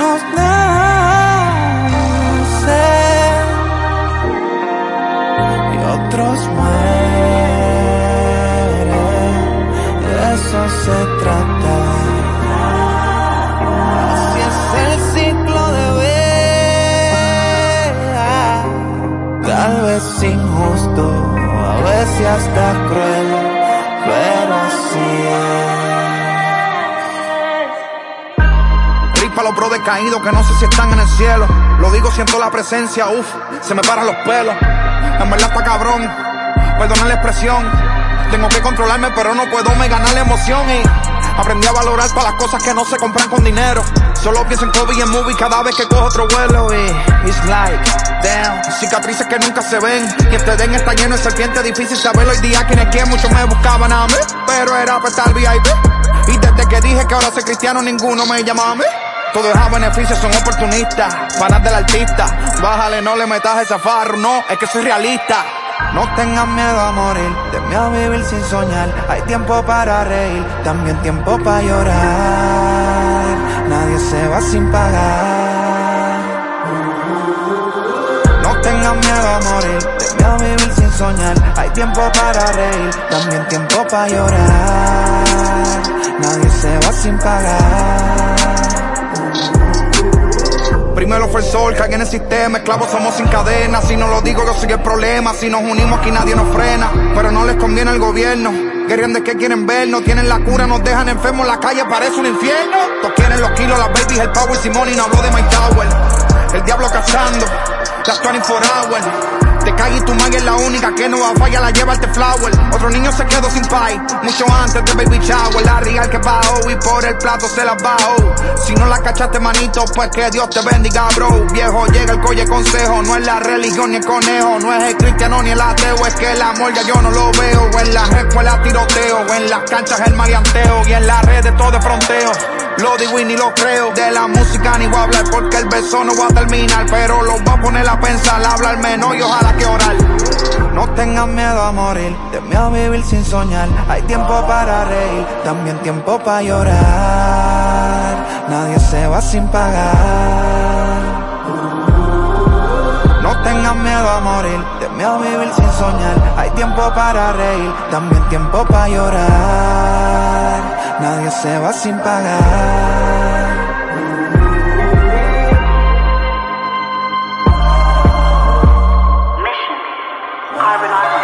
nos nacen y otros mueren. De eso se trata. Así es el ciclo de vida. Tal vez injusto, a veces hasta cruel. Los decaídos que no sé si están en el cielo. Lo digo, siento la presencia, uff, se me paran los pelos. En verdad está cabrón, perdona la expresión. Tengo que controlarme, pero no puedo me ganar la emoción y aprendí a valorar para las cosas que no se compran con dinero. Solo pienso en Kobe y en movie cada vez que cojo otro vuelo y it's like, damn, cicatrices que nunca se ven. Y este den está lleno de serpientes, difícil saberlo hoy día quién es quién. Muchos me buscaban a mí, pero era para estar VIP. Y desde que dije que ahora soy cristiano, ninguno me llamaba a. Todo es a beneficio, son oportunistas, panas del artista. Bájale, no le metas ese farro, no, es que soy realista. No tengas miedo a morir, teme a vivir sin soñar. Hay tiempo para reír, también tiempo para llorar. Nadie se va sin pagar. No tengas miedo a morir, teme a vivir sin soñar. Hay tiempo para reír, también tiempo para llorar. Nadie se va sin pagar. Primero fue el sol, cagué en el sistema, esclavos somos sin cadena. Si no lo digo, yo soy el problema. Si nos unimos, aquí nadie nos frena. Pero no les conviene al gobierno. Querían de qué quieren ver, no tienen la cura, nos dejan enfermos, la calle parece un infierno. Todos quieren los kilos, las babies, el power, Simón y no hablo de My Tower. El diablo cazando, las 24 hours. Te y tu magia es la única que no va a fallar, la lleva este flower. Otro niño se quedó sin pie, mucho antes de baby shower. La real que bajó y por el plato se la bajo. Si no la cachaste, manito, pues que Dios te bendiga, bro. Viejo, llega el colle consejo. No es la religión ni el conejo, no es el cristiano ni el ateo. Es que el amor ya yo no lo veo. En la escuela tiroteo, en las canchas el maleanteo. Y en las redes todo de fronteo. Lo digo y ni lo creo. De la música ni voy a hablar porque el beso no va a terminar. Pero lo voy a poner a pensar, hablar menos y ojalá que orar. No tengas miedo a morir, teme a vivir sin soñar. Hay tiempo para reír, también tiempo para llorar. Nadie se va sin pagar. No tengas miedo a morir, teme a vivir sin soñar. Hay tiempo para reír, también tiempo para llorar. Nadie se va sin pagar. Mission. Carbon